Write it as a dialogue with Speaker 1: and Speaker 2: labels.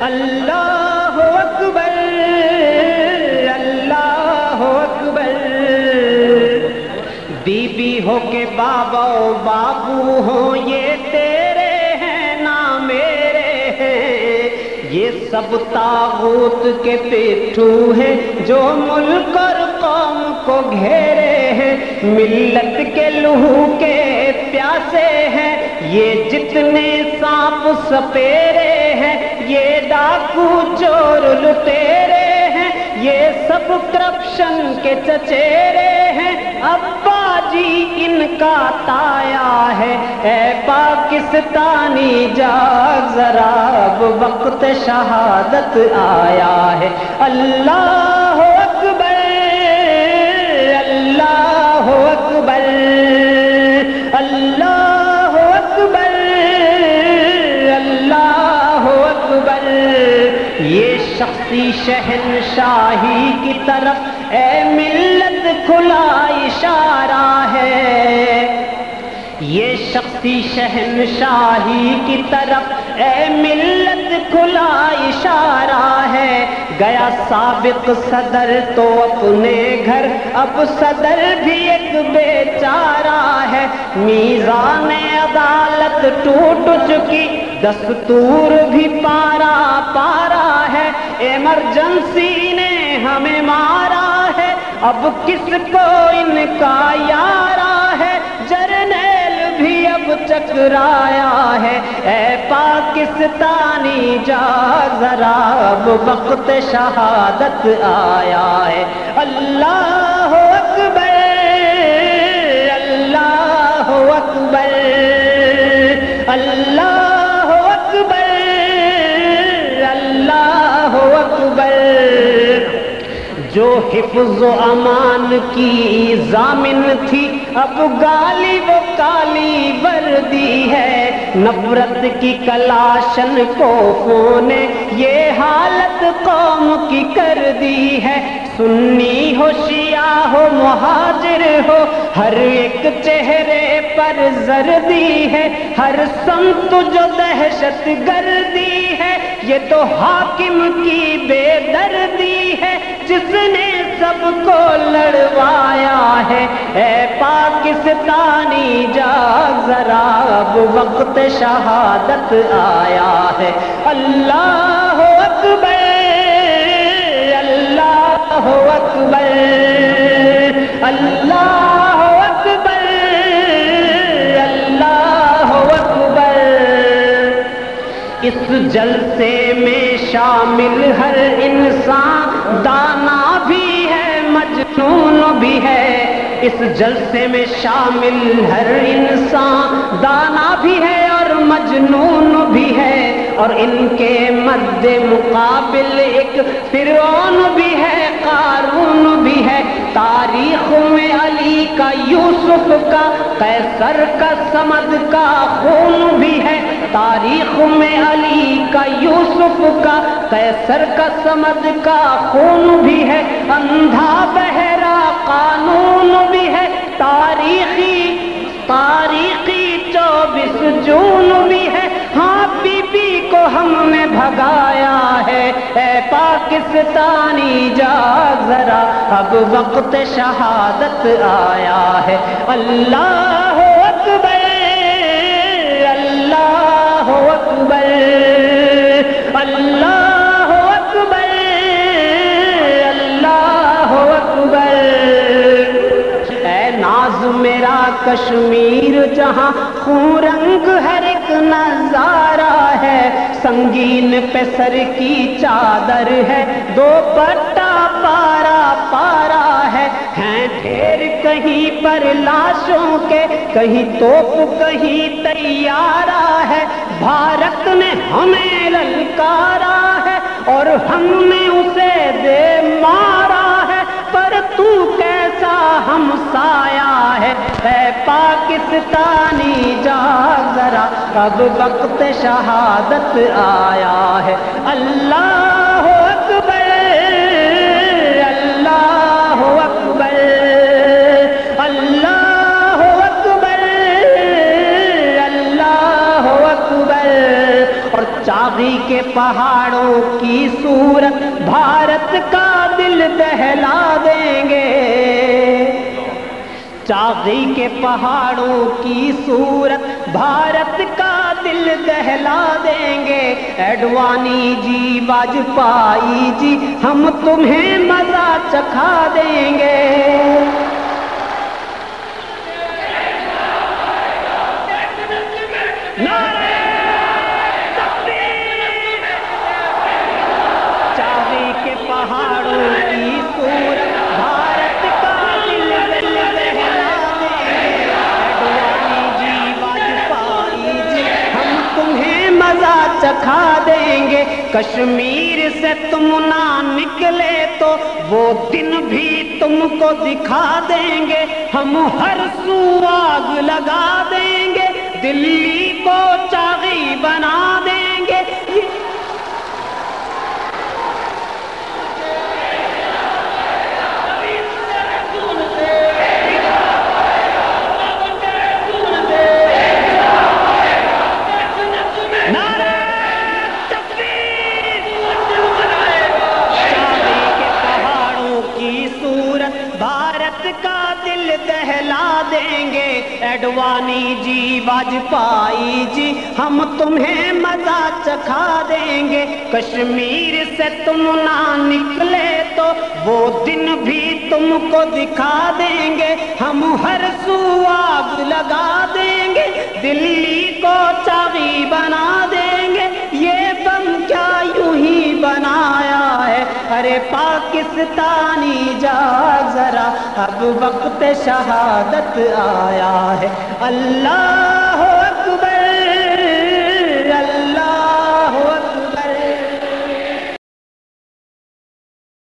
Speaker 1: Allah Akbar Allah Akbar be be ہو کے بابا و بابو ہو یہ تیرے ہیں نہ میرے ہیں یہ سب تاغوت کے پیٹھو ہیں جو ملک اور قوم کو گھیرے ہیں ملت کے لہو کے پیاسے ہیں یہ جتنے سانپ سپیرے ہیں یہ ڈاکو چور لٹیرے ہیں، یہ سب کرپشن کے چچیرے ہیں۔ ابا جی ان کا تایا ہے، اے پاکستانی جاگ، ذرا اب وقت شہادت آیا ہے۔ اللہ تیری شہنشاہی کی طرف اے ملت کھلا اشارہ ہے۔ یہ شخصی شہنشاہی کی طرف اے ملت کھلا اشارہ ہے۔ گیا سابق صدر تو اپنے گھر اب صدر بھی ایک بیچارہ ہے۔ میزان عدالت ٹوٹ چکی، دستور بھی پارا پارا ہے۔ ایمرجنسی نے ہمیں مارا ہے۔ اب کس کو ان کا یارا چکرایا ہے۔ اے پاکستانی جا، ذرا اب وقت شہادت آیا ہے۔ اللہ اکبر اللہ اکبر اللہ اکبر اللہ اکبر۔ جو حفظ و امان کی ضامن تھی اب گالی وہ کالی وردی ہے۔ نفرت کی کلاشن کو نے یہ حالت قوم کی کر دی ہے۔ سنی ہو، شیعہ ہو، مہاجر ہو، ہر ایک چہرے پر زردی ہے۔ ہر سمت جو دہشت گردی ہے، یہ تو حاکم کی بے دردی ہے۔ جس نے سب کو لڑوایا ہے۔ اے پاکستانی، جاگ ذرا، اب وقت شہادت آیا ہے۔ اللہ اکبر اللہ اکبر اللہ اکبر اللہ اکبر۔ اس جلسے میں شامل ہر انسان دانا بھی ہے، اس جلسے میں شامل ہر انسان، دانا بھی ہے اور مجنون بھی ہے، اور ان کے مد مقابل ایک فرعون بھی ہے، قارون بھی ہے۔ تاریخ میں علی کا، یوسف کا قیصر کا سمد کا خون بھی ہے۔ تاریخ میں علی کا، یوسف کا، قیصر کا سمد کا خون بھی ہے۔ اندھا بہرا قانون بھی ہے۔ تاریخی تاریخی چوبیس جون بھی ہے۔ ہاں بی بی کو ہم نے بھگایا پاکستانی جاگ ذرا، اب وقت شہادت آیا ہے۔ اللہ اکبر اللہ اکبر اللہ اکبر اللہ اکبر۔ اے ناز میرا کشمیر جہاں خون رنگ ہے سنگین پہ سر کی چادر ہے۔ دو پٹا پارا پارا ہے۔ ہیں ڈھیر کہیں پر لاشوں کے۔ کہیں توپ کہیں تیارہ ہے۔ بھارت نے ہمیں للکارا ہے اور ہم نے اسے دے مارا ہے۔ پر تو کیسا ہم سایا ہے۔ اے پاکستانی جاگ ذرا اب وقت شہادت آیا ہے۔ اللہ اکبر اللہ اکبر اللہ اکبر اللہ اکبر۔ اور چاغی کے پہاڑوں کی صورت، بھارت کا دل دہلا چاغی کے پہاڑوں کی صورت بھارت کا دل دہلا دیں گے۔ ایڈوانی جی واجپائی جی ہم تمہیں مزہ چکھا دیں گے۔ چاہے کے پہاڑوں کی صورت چکھا دیں گے۔ کشمیر سے تم نہ نکلے تو وہ دن بھی تم کو دکھا دیں گے۔ ہم ہر سو آگ لگا دیں گے۔ دلی کو چاغی ایڈوانی جی واجپائی جی ہم تمہیں مزہ چکھا دیں گے کشمیر سے تم نہ نکلے تو وہ دن بھی تم کو دکھا دیں گے ہم ہر سو آگ لگا دیں گے دلی کو چاغی بنا دیں گے یہ بم کیا یوں ہی بنایا ہے ارے پاکستانی جا ذرا اب وقت شہادت آیا ہے۔ اللہ